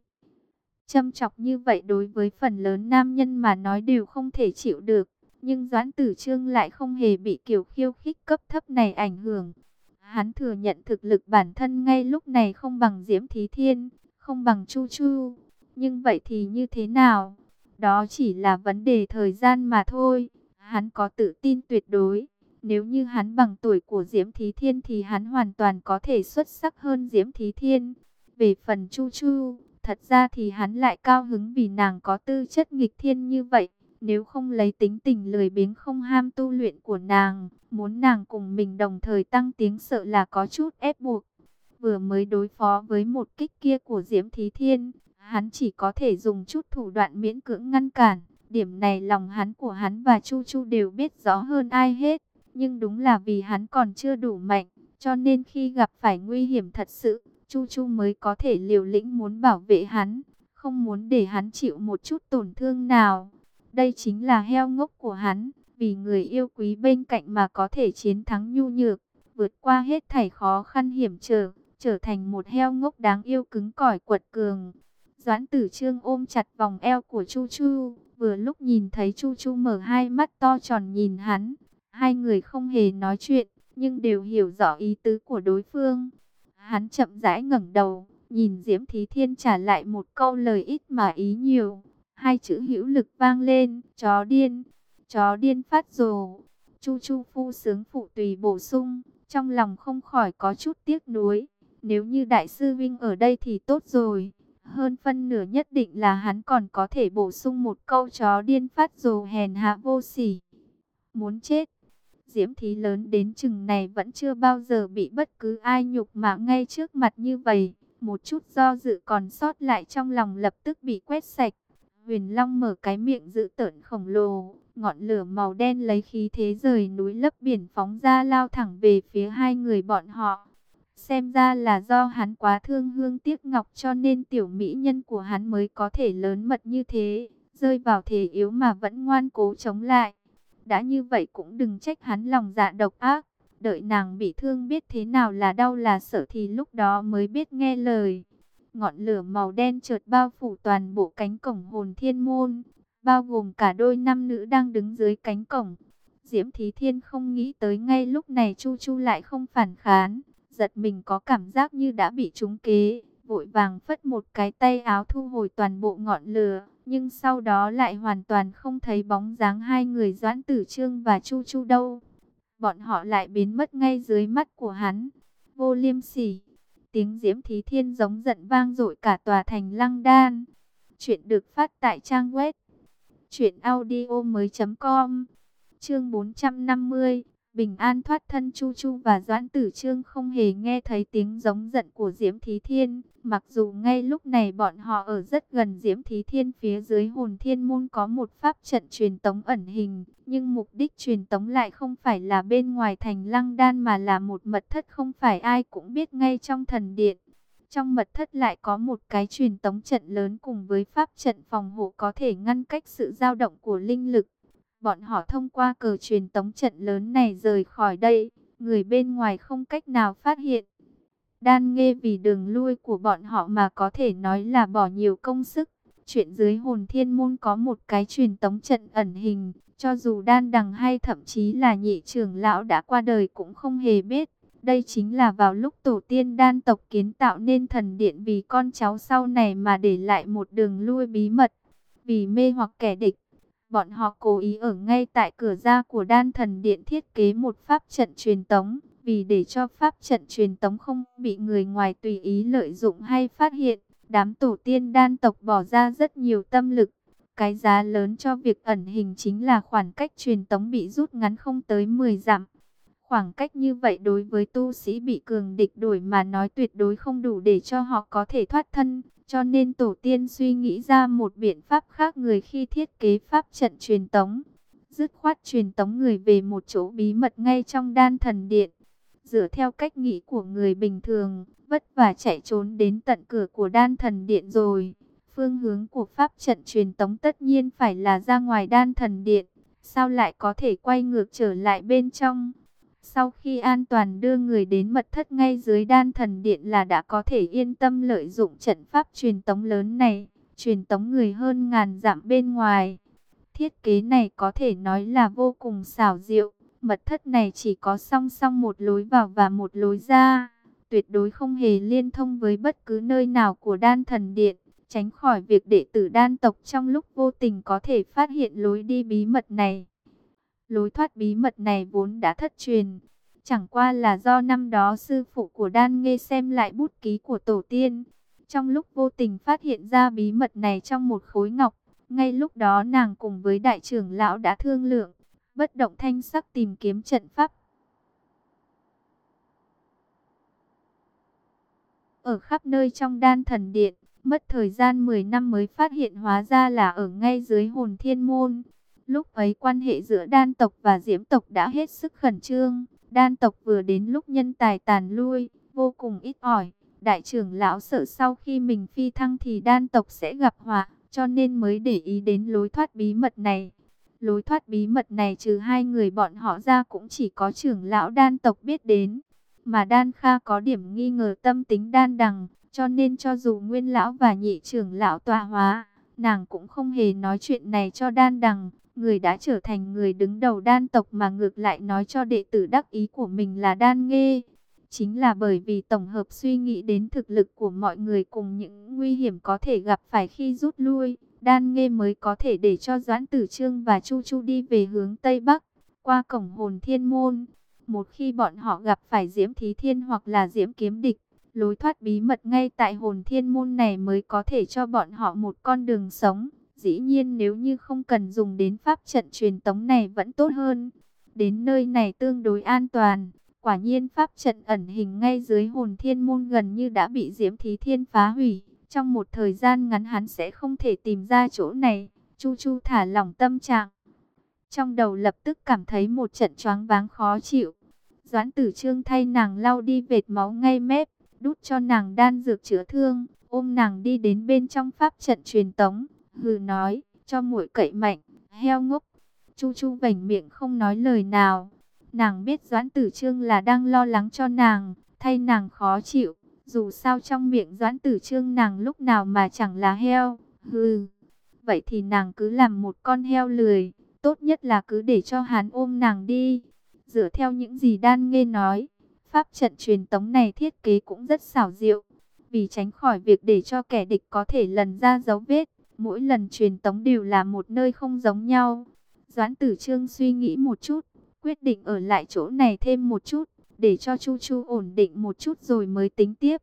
Châm chọc như vậy đối với phần lớn nam nhân mà nói đều không thể chịu được. Nhưng Doãn Tử Trương lại không hề bị kiểu khiêu khích cấp thấp này ảnh hưởng. Hắn thừa nhận thực lực bản thân ngay lúc này không bằng Diễm Thí Thiên, không bằng Chu Chu. Nhưng vậy thì như thế nào? Đó chỉ là vấn đề thời gian mà thôi. Hắn có tự tin tuyệt đối. Nếu như hắn bằng tuổi của Diễm Thí Thiên thì hắn hoàn toàn có thể xuất sắc hơn Diễm Thí Thiên. Về phần Chu Chu, thật ra thì hắn lại cao hứng vì nàng có tư chất nghịch thiên như vậy. Nếu không lấy tính tình lười biếng không ham tu luyện của nàng, muốn nàng cùng mình đồng thời tăng tiếng sợ là có chút ép buộc. Vừa mới đối phó với một kích kia của Diễm Thí Thiên, hắn chỉ có thể dùng chút thủ đoạn miễn cưỡng ngăn cản. Điểm này lòng hắn của hắn và Chu Chu đều biết rõ hơn ai hết. Nhưng đúng là vì hắn còn chưa đủ mạnh, cho nên khi gặp phải nguy hiểm thật sự, Chu Chu mới có thể liều lĩnh muốn bảo vệ hắn, không muốn để hắn chịu một chút tổn thương nào. Đây chính là heo ngốc của hắn, vì người yêu quý bên cạnh mà có thể chiến thắng nhu nhược, vượt qua hết thảy khó khăn hiểm trở, trở thành một heo ngốc đáng yêu cứng cỏi quật cường. Doãn tử trương ôm chặt vòng eo của Chu Chu, vừa lúc nhìn thấy Chu Chu mở hai mắt to tròn nhìn hắn. Hai người không hề nói chuyện, nhưng đều hiểu rõ ý tứ của đối phương. Hắn chậm rãi ngẩng đầu, nhìn Diễm Thí Thiên trả lại một câu lời ít mà ý nhiều. Hai chữ hữu lực vang lên, chó điên, chó điên phát rồ. Chu Chu phu sướng phụ tùy bổ sung, trong lòng không khỏi có chút tiếc nuối. Nếu như Đại sư Vinh ở đây thì tốt rồi. Hơn phân nửa nhất định là hắn còn có thể bổ sung một câu chó điên phát rồ hèn hạ vô sỉ. Muốn chết. Diễm thí lớn đến chừng này vẫn chưa bao giờ bị bất cứ ai nhục mà ngay trước mặt như vậy. Một chút do dự còn sót lại trong lòng lập tức bị quét sạch. Huyền Long mở cái miệng dự tợn khổng lồ, ngọn lửa màu đen lấy khí thế rời núi lấp biển phóng ra lao thẳng về phía hai người bọn họ. Xem ra là do hắn quá thương hương tiếc ngọc cho nên tiểu mỹ nhân của hắn mới có thể lớn mật như thế, rơi vào thể yếu mà vẫn ngoan cố chống lại. Đã như vậy cũng đừng trách hắn lòng dạ độc ác, đợi nàng bị thương biết thế nào là đau là sợ thì lúc đó mới biết nghe lời. Ngọn lửa màu đen chợt bao phủ toàn bộ cánh cổng hồn thiên môn, bao gồm cả đôi nam nữ đang đứng dưới cánh cổng. Diễm Thí Thiên không nghĩ tới ngay lúc này Chu Chu lại không phản kháng, giật mình có cảm giác như đã bị trúng kế, vội vàng phất một cái tay áo thu hồi toàn bộ ngọn lửa, nhưng sau đó lại hoàn toàn không thấy bóng dáng hai người Doãn Tử Trương và Chu Chu đâu. Bọn họ lại biến mất ngay dưới mắt của hắn. Vô liêm sỉ. Tiếng diễm thí thiên giống giận vang dội cả tòa thành lăng đan. Chuyện được phát tại trang web. Chuyện audio mới.com Chương 450 Bình an thoát thân Chu Chu và Doãn Tử Trương không hề nghe thấy tiếng giống giận của Diễm Thí Thiên. Mặc dù ngay lúc này bọn họ ở rất gần Diễm Thí Thiên phía dưới hồn thiên môn có một pháp trận truyền tống ẩn hình. Nhưng mục đích truyền tống lại không phải là bên ngoài thành lăng đan mà là một mật thất không phải ai cũng biết ngay trong thần điện. Trong mật thất lại có một cái truyền tống trận lớn cùng với pháp trận phòng hộ có thể ngăn cách sự dao động của linh lực. Bọn họ thông qua cờ truyền tống trận lớn này rời khỏi đây, người bên ngoài không cách nào phát hiện. Đan nghe vì đường lui của bọn họ mà có thể nói là bỏ nhiều công sức. Chuyện dưới hồn thiên môn có một cái truyền tống trận ẩn hình, cho dù đan đằng hay thậm chí là nhị trưởng lão đã qua đời cũng không hề biết. Đây chính là vào lúc tổ tiên đan tộc kiến tạo nên thần điện vì con cháu sau này mà để lại một đường lui bí mật. Vì mê hoặc kẻ địch, Bọn họ cố ý ở ngay tại cửa ra của đan thần điện thiết kế một pháp trận truyền tống, vì để cho pháp trận truyền tống không bị người ngoài tùy ý lợi dụng hay phát hiện. Đám tổ tiên đan tộc bỏ ra rất nhiều tâm lực. Cái giá lớn cho việc ẩn hình chính là khoảng cách truyền tống bị rút ngắn không tới 10 dặm. Khoảng cách như vậy đối với tu sĩ bị cường địch đuổi mà nói tuyệt đối không đủ để cho họ có thể thoát thân. Cho nên tổ tiên suy nghĩ ra một biện pháp khác người khi thiết kế pháp trận truyền tống. dứt khoát truyền tống người về một chỗ bí mật ngay trong đan thần điện. Dựa theo cách nghĩ của người bình thường, vất vả chạy trốn đến tận cửa của đan thần điện rồi. Phương hướng của pháp trận truyền tống tất nhiên phải là ra ngoài đan thần điện. Sao lại có thể quay ngược trở lại bên trong? Sau khi an toàn đưa người đến mật thất ngay dưới đan thần điện là đã có thể yên tâm lợi dụng trận pháp truyền tống lớn này, truyền tống người hơn ngàn dặm bên ngoài. Thiết kế này có thể nói là vô cùng xảo diệu. Mật thất này chỉ có song song một lối vào và một lối ra, tuyệt đối không hề liên thông với bất cứ nơi nào của đan thần điện, tránh khỏi việc đệ tử đan tộc trong lúc vô tình có thể phát hiện lối đi bí mật này. Lối thoát bí mật này vốn đã thất truyền, chẳng qua là do năm đó sư phụ của đan nghe xem lại bút ký của tổ tiên. Trong lúc vô tình phát hiện ra bí mật này trong một khối ngọc, ngay lúc đó nàng cùng với đại trưởng lão đã thương lượng, bất động thanh sắc tìm kiếm trận pháp. Ở khắp nơi trong đan thần điện, mất thời gian 10 năm mới phát hiện hóa ra là ở ngay dưới hồn thiên môn. Lúc ấy quan hệ giữa đan tộc và diễm tộc đã hết sức khẩn trương. Đan tộc vừa đến lúc nhân tài tàn lui, vô cùng ít ỏi. Đại trưởng lão sợ sau khi mình phi thăng thì đan tộc sẽ gặp họa, cho nên mới để ý đến lối thoát bí mật này. Lối thoát bí mật này trừ hai người bọn họ ra cũng chỉ có trưởng lão đan tộc biết đến. Mà đan kha có điểm nghi ngờ tâm tính đan đằng, cho nên cho dù nguyên lão và nhị trưởng lão tòa hóa, nàng cũng không hề nói chuyện này cho đan đằng. Người đã trở thành người đứng đầu đan tộc mà ngược lại nói cho đệ tử đắc ý của mình là đan nghê. Chính là bởi vì tổng hợp suy nghĩ đến thực lực của mọi người cùng những nguy hiểm có thể gặp phải khi rút lui. Đan Nghê mới có thể để cho Doãn Tử Trương và Chu Chu đi về hướng Tây Bắc, qua cổng hồn thiên môn. Một khi bọn họ gặp phải Diễm Thí Thiên hoặc là Diễm Kiếm Địch, lối thoát bí mật ngay tại hồn thiên môn này mới có thể cho bọn họ một con đường sống. Dĩ nhiên nếu như không cần dùng đến pháp trận truyền tống này vẫn tốt hơn. Đến nơi này tương đối an toàn. Quả nhiên pháp trận ẩn hình ngay dưới hồn thiên môn gần như đã bị Diễm Thí Thiên phá hủy. Trong một thời gian ngắn hắn sẽ không thể tìm ra chỗ này. Chu Chu thả lỏng tâm trạng. Trong đầu lập tức cảm thấy một trận choáng váng khó chịu. Doãn tử trương thay nàng lau đi vệt máu ngay mép, đút cho nàng đan dược chữa thương, ôm nàng đi đến bên trong pháp trận truyền tống. Hừ nói, cho muội cậy mạnh, heo ngốc. Chu Chu vành miệng không nói lời nào. Nàng biết Doãn Tử Trương là đang lo lắng cho nàng, thay nàng khó chịu. Dù sao trong miệng doãn tử trương nàng lúc nào mà chẳng là heo. Hừ. Vậy thì nàng cứ làm một con heo lười. Tốt nhất là cứ để cho hắn ôm nàng đi. Dựa theo những gì đan nghe nói. Pháp trận truyền tống này thiết kế cũng rất xảo diệu. Vì tránh khỏi việc để cho kẻ địch có thể lần ra dấu vết. Mỗi lần truyền tống đều là một nơi không giống nhau. Doãn tử trương suy nghĩ một chút. Quyết định ở lại chỗ này thêm một chút để cho Chu Chu ổn định một chút rồi mới tính tiếp.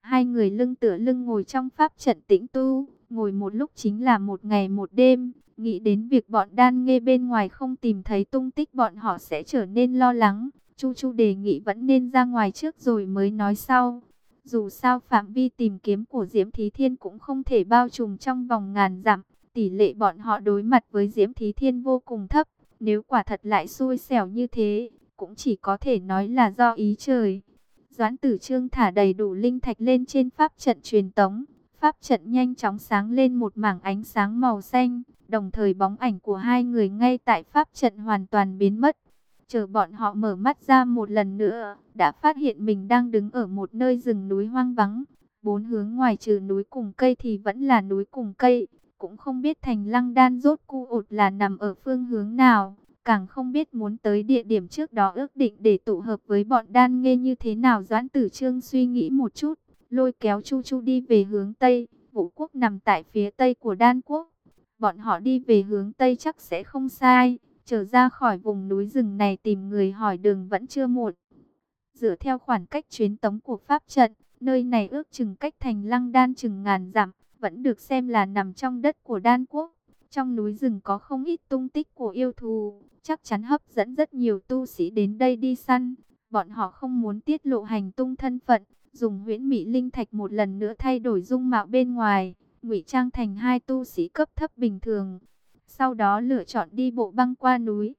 Hai người lưng tựa lưng ngồi trong pháp trận tĩnh tu, ngồi một lúc chính là một ngày một đêm, nghĩ đến việc bọn đan nghe bên ngoài không tìm thấy tung tích bọn họ sẽ trở nên lo lắng. Chu Chu đề nghị vẫn nên ra ngoài trước rồi mới nói sau. Dù sao phạm vi tìm kiếm của Diễm Thí Thiên cũng không thể bao trùm trong vòng ngàn dặm, tỷ lệ bọn họ đối mặt với Diễm Thí Thiên vô cùng thấp. Nếu quả thật lại xui xẻo như thế, cũng chỉ có thể nói là do ý trời. Doãn tử trương thả đầy đủ linh thạch lên trên pháp trận truyền tống. Pháp trận nhanh chóng sáng lên một mảng ánh sáng màu xanh, đồng thời bóng ảnh của hai người ngay tại pháp trận hoàn toàn biến mất. Chờ bọn họ mở mắt ra một lần nữa, đã phát hiện mình đang đứng ở một nơi rừng núi hoang vắng. Bốn hướng ngoài trừ núi cùng cây thì vẫn là núi cùng cây, cũng không biết thành lăng đan rốt cu ột là nằm ở phương hướng nào càng không biết muốn tới địa điểm trước đó ước định để tụ hợp với bọn đan nghe như thế nào. Doãn tử trương suy nghĩ một chút, lôi kéo Chu Chu đi về hướng Tây, vũ quốc nằm tại phía Tây của đan quốc. Bọn họ đi về hướng Tây chắc sẽ không sai, trở ra khỏi vùng núi rừng này tìm người hỏi đường vẫn chưa muộn. Dựa theo khoảng cách chuyến tống của Pháp trận, nơi này ước chừng cách thành lăng đan chừng ngàn dặm, vẫn được xem là nằm trong đất của đan quốc. Trong núi rừng có không ít tung tích của yêu thù, chắc chắn hấp dẫn rất nhiều tu sĩ đến đây đi săn. Bọn họ không muốn tiết lộ hành tung thân phận, dùng huyễn mỹ linh thạch một lần nữa thay đổi dung mạo bên ngoài, ngụy trang thành hai tu sĩ cấp thấp bình thường. sau đó lựa chọn đi bộ băng qua núi.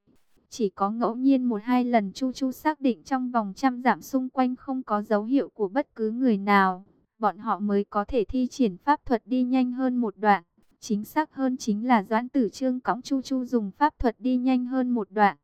Chỉ có ngẫu nhiên một hai lần Chu Chu xác định trong vòng trăm dặm xung quanh không có dấu hiệu của bất cứ người nào, bọn họ mới có thể thi triển pháp thuật đi nhanh hơn một đoạn. Chính xác hơn chính là Doãn Tử Trương cõng Chu Chu dùng pháp thuật đi nhanh hơn một đoạn.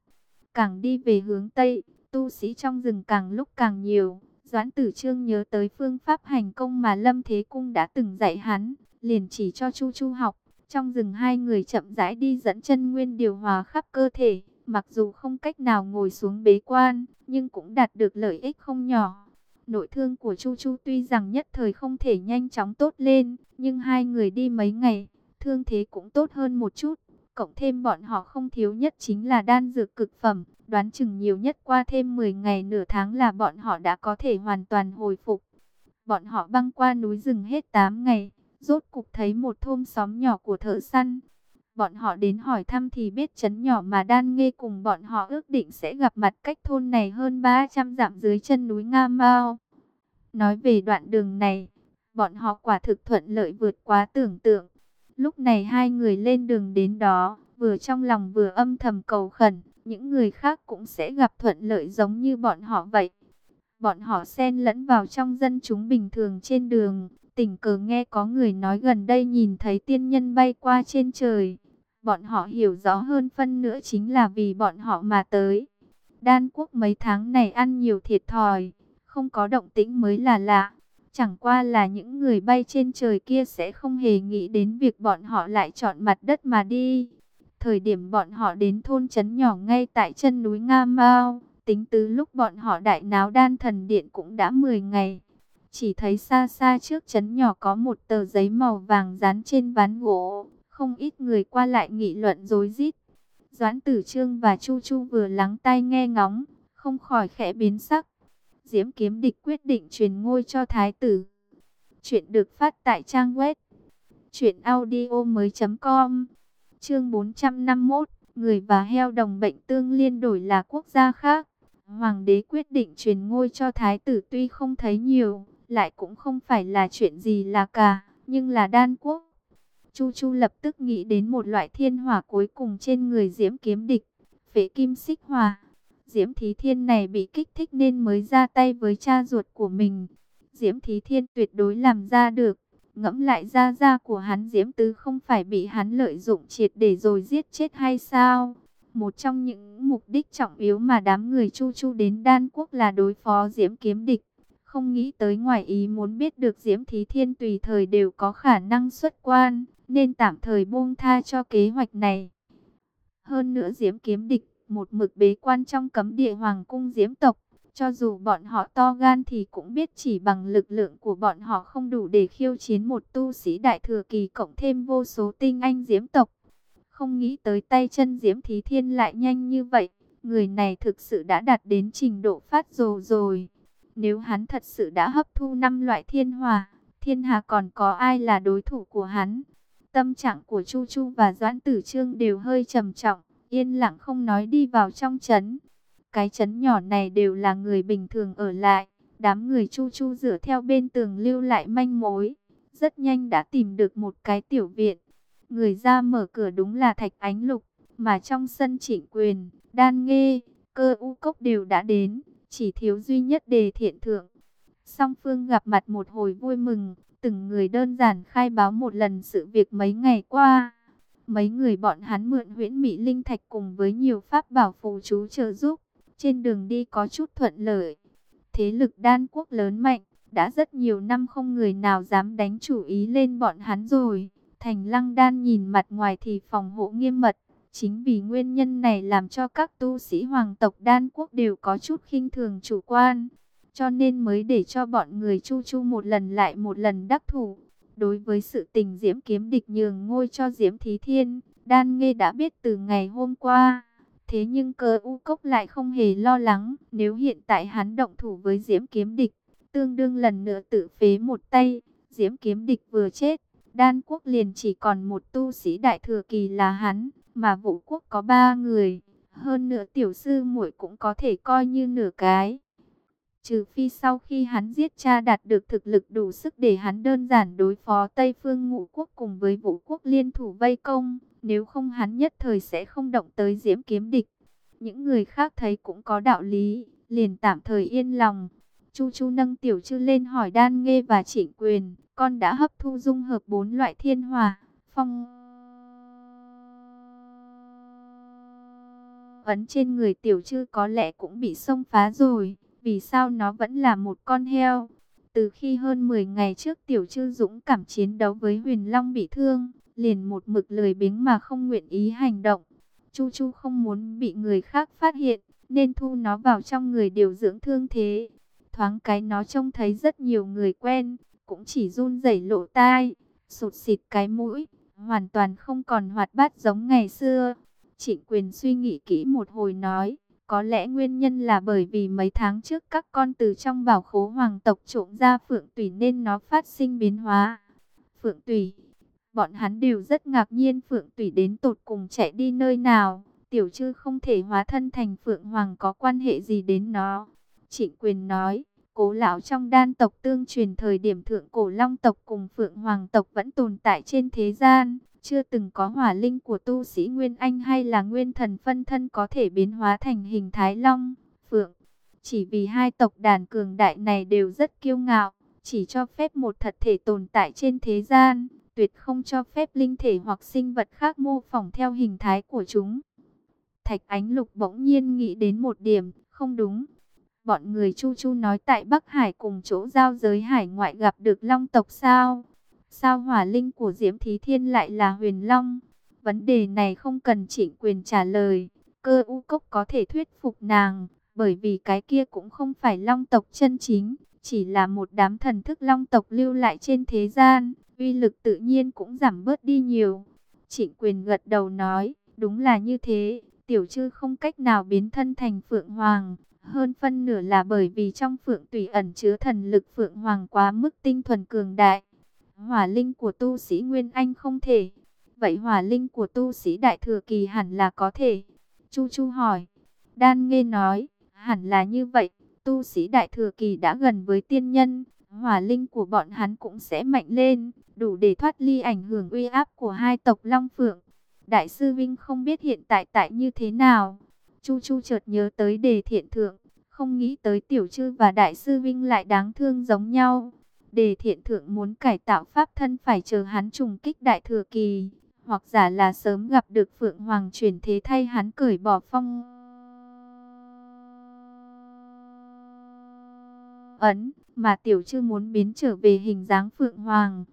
Càng đi về hướng Tây, tu sĩ trong rừng càng lúc càng nhiều. Doãn Tử Trương nhớ tới phương pháp hành công mà Lâm Thế Cung đã từng dạy hắn, liền chỉ cho Chu Chu học. Trong rừng hai người chậm rãi đi dẫn chân nguyên điều hòa khắp cơ thể, mặc dù không cách nào ngồi xuống bế quan, nhưng cũng đạt được lợi ích không nhỏ. Nội thương của Chu Chu tuy rằng nhất thời không thể nhanh chóng tốt lên, nhưng hai người đi mấy ngày, thương thế cũng tốt hơn một chút. Cộng thêm bọn họ không thiếu nhất chính là đan dược cực phẩm, đoán chừng nhiều nhất qua thêm 10 ngày nửa tháng là bọn họ đã có thể hoàn toàn hồi phục. Bọn họ băng qua núi rừng hết 8 ngày, rốt cục thấy một thôn xóm nhỏ của thợ săn. Bọn họ đến hỏi thăm thì biết chấn nhỏ mà đan nghe cùng bọn họ ước định sẽ gặp mặt cách thôn này hơn 300 dặm dưới chân núi Nga Mao. Nói về đoạn đường này, bọn họ quả thực thuận lợi vượt quá tưởng tượng. Lúc này hai người lên đường đến đó, vừa trong lòng vừa âm thầm cầu khẩn, những người khác cũng sẽ gặp thuận lợi giống như bọn họ vậy. Bọn họ xen lẫn vào trong dân chúng bình thường trên đường, tình cờ nghe có người nói gần đây nhìn thấy tiên nhân bay qua trên trời. Bọn họ hiểu rõ hơn phân nữa chính là vì bọn họ mà tới. Đan quốc mấy tháng này ăn nhiều thiệt thòi, không có động tĩnh mới là lạ. Chẳng qua là những người bay trên trời kia sẽ không hề nghĩ đến việc bọn họ lại chọn mặt đất mà đi. Thời điểm bọn họ đến thôn trấn nhỏ ngay tại chân núi Nga Mao, tính từ lúc bọn họ đại náo đan thần điện cũng đã 10 ngày. Chỉ thấy xa xa trước trấn nhỏ có một tờ giấy màu vàng dán trên ván gỗ, không ít người qua lại nghị luận rối rít. Doãn Tử Trương và Chu Chu vừa lắng tai nghe ngóng, không khỏi khẽ biến sắc. Diễm Kiếm Địch quyết định truyền ngôi cho Thái tử. Chuyện được phát tại trang web truyệnaudiomoi.com. Chương 451, người và heo đồng bệnh tương liên đổi là quốc gia khác. Hoàng đế quyết định truyền ngôi cho Thái tử tuy không thấy nhiều, lại cũng không phải là chuyện gì là cả, nhưng là đan quốc. Chu Chu lập tức nghĩ đến một loại thiên hỏa cuối cùng trên người Diễm Kiếm Địch, phế kim xích hỏa. Diễm Thí Thiên này bị kích thích nên mới ra tay với cha ruột của mình. Diễm Thí Thiên tuyệt đối làm ra được. Ngẫm lại ra ra của hắn Diễm Tứ không phải bị hắn lợi dụng triệt để rồi giết chết hay sao? Một trong những mục đích trọng yếu mà đám người chu chu đến đan quốc là đối phó Diễm Kiếm Địch. Không nghĩ tới ngoài ý muốn biết được Diễm Thí Thiên tùy thời đều có khả năng xuất quan, nên tạm thời buông tha cho kế hoạch này. Hơn nữa Diễm Kiếm Địch một mực bế quan trong cấm địa hoàng cung diễm tộc. Cho dù bọn họ to gan thì cũng biết chỉ bằng lực lượng của bọn họ không đủ để khiêu chiến một tu sĩ đại thừa kỳ cộng thêm vô số tinh anh diễm tộc. Không nghĩ tới tay chân diễm thí thiên lại nhanh như vậy, người này thực sự đã đạt đến trình độ phát rồ rồi. Nếu hắn thật sự đã hấp thu năm loại thiên hòa, thiên hà còn có ai là đối thủ của hắn? Tâm trạng của Chu Chu và Doãn Tử Trương đều hơi trầm trọng yên lặng không nói đi vào trong trấn. Cái trấn nhỏ này đều là người bình thường ở lại, đám người chu chu rửa theo bên tường lưu lại manh mối. Rất nhanh đã tìm được một cái tiểu viện. Người ra mở cửa đúng là Thạch Ánh Lục, mà trong sân trịnh quyền, đan nghê, cơ u cốc đều đã đến, chỉ thiếu duy nhất đề thiện thượng. Song phương gặp mặt một hồi vui mừng, từng người đơn giản khai báo một lần sự việc mấy ngày qua. Mấy người bọn hắn mượn huyễn mỹ linh thạch cùng với nhiều pháp bảo phù chú trợ giúp. Trên đường đi có chút thuận lợi. Thế lực đan quốc lớn mạnh. Đã rất nhiều năm không người nào dám đánh chủ ý lên bọn hắn rồi. Thành lăng đan nhìn mặt ngoài thì phòng hộ nghiêm mật. Chính vì nguyên nhân này làm cho các tu sĩ hoàng tộc đan quốc đều có chút khinh thường chủ quan. Cho nên mới để cho bọn người chu chu một lần lại một lần đắc thủ. Đối với sự tình Diễm Kiếm Địch nhường ngôi cho Diễm Thí Thiên, Đan Nghê đã biết từ ngày hôm qua. Thế nhưng cơ u cốc lại không hề lo lắng, nếu hiện tại hắn động thủ với Diễm Kiếm Địch, tương đương lần nữa tự phế một tay, Diễm Kiếm Địch vừa chết, Đan Quốc liền chỉ còn một tu sĩ đại thừa kỳ là hắn, mà vũ quốc có ba người, hơn nữa tiểu sư muội cũng có thể coi như nửa cái. Trừ phi sau khi hắn giết cha đạt được thực lực đủ sức để hắn đơn giản đối phó Tây Phương Ngũ Quốc cùng với Vũ Quốc liên thủ vây công, nếu không hắn nhất thời sẽ không động tới diễm kiếm địch. Những người khác thấy cũng có đạo lý, liền tạm thời yên lòng. Chu Chu nâng tiểu chư lên hỏi đan nghe và trịnh quyền, con đã hấp thu dung hợp bốn loại thiên hòa, phong... Ấn trên người tiểu chư có lẽ cũng bị xông phá rồi, vì sao nó vẫn là một con heo? Từ khi hơn 10 ngày trước tiểu trư dũng cảm chiến đấu với huyền long bị thương, liền một mực lười biếng mà không nguyện ý hành động. Chu Chu không muốn bị người khác phát hiện, nên thu nó vào trong người điều dưỡng thương thế. Thoáng cái nó trông thấy rất nhiều người quen, cũng chỉ run rẩy lộ tai, sụt xịt cái mũi, hoàn toàn không còn hoạt bát giống ngày xưa. Trịnh quyền suy nghĩ kỹ một hồi nói, có lẽ nguyên nhân là bởi vì mấy tháng trước các con từ trong bảo khố hoàng tộc trộm ra phượng tùy nên nó phát sinh biến hóa. Phượng tùy, bọn hắn đều rất ngạc nhiên phượng tùy đến tột cùng chạy đi nơi nào. Tiểu chư không thể hóa thân thành phượng hoàng có quan hệ gì đến nó. Trịnh quyền nói, cố lão trong đan tộc tương truyền thời điểm thượng cổ long tộc cùng phượng hoàng tộc vẫn tồn tại trên thế gian. Chưa từng có hỏa linh của tu sĩ Nguyên Anh hay là nguyên thần phân thân có thể biến hóa thành hình thái long, phượng. Chỉ vì hai tộc đàn cường đại này đều rất kiêu ngạo, chỉ cho phép một thật thể tồn tại trên thế gian, tuyệt không cho phép linh thể hoặc sinh vật khác mô phỏng theo hình thái của chúng. Thạch Ánh Lục bỗng nhiên nghĩ đến một điểm, không đúng. Bọn người Chu Chu nói tại Bắc Hải cùng chỗ giao giới hải ngoại gặp được long tộc sao? Sao hỏa linh của Diễm Thí Thiên lại là huyền long? Vấn đề này không cần trịnh quyền trả lời. Cơ u cốc có thể thuyết phục nàng, bởi vì cái kia cũng không phải long tộc chân chính, chỉ là một đám thần thức long tộc lưu lại trên thế gian, uy lực tự nhiên cũng giảm bớt đi nhiều. Trịnh quyền gật đầu nói, đúng là như thế, tiểu chư không cách nào biến thân thành phượng hoàng. Hơn phân nửa là bởi vì trong phượng tùy ẩn chứa thần lực phượng hoàng quá mức tinh thuần cường đại. Hỏa linh của tu sĩ Nguyên Anh không thể. Vậy hỏa linh của tu sĩ Đại Thừa Kỳ hẳn là có thể. Chu Chu hỏi. Đan nghe nói, hẳn là như vậy. Tu sĩ Đại Thừa Kỳ đã gần với tiên nhân. Hỏa linh của bọn hắn cũng sẽ mạnh lên, đủ để thoát ly ảnh hưởng uy áp của hai tộc Long Phượng. Đại sư Vinh không biết hiện tại tại như thế nào. Chu Chu chợt nhớ tới đề thiện thượng, không nghĩ tới tiểu chư và đại sư Vinh lại đáng thương giống nhau. Đề thiện thượng muốn cải tạo pháp thân phải chờ hắn trùng kích đại thừa kỳ, hoặc giả là sớm gặp được Phượng Hoàng chuyển thế thay hắn cởi bỏ phong. Ấn, mà tiểu chư muốn biến trở về hình dáng Phượng Hoàng.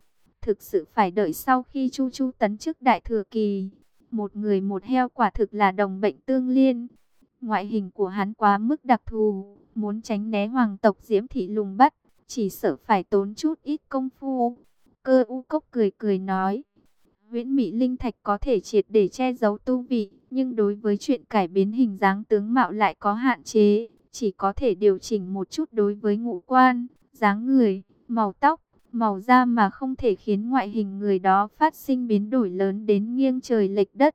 Thực sự phải đợi sau khi Chu Chu tấn chức đại thừa kỳ. Một người một heo quả thực là đồng bệnh tương liên. Ngoại hình của hắn quá mức đặc thù, muốn tránh né hoàng tộc diễm thị lùng bắt chỉ sợ phải tốn chút ít công phu. Cơ u cốc cười cười nói, huyễn mỹ linh thạch có thể triệt để che giấu tu vị, nhưng đối với chuyện cải biến hình dáng tướng mạo lại có hạn chế, chỉ có thể điều chỉnh một chút đối với ngũ quan, dáng người, màu tóc, màu da mà không thể khiến ngoại hình người đó phát sinh biến đổi lớn đến nghiêng trời lệch đất.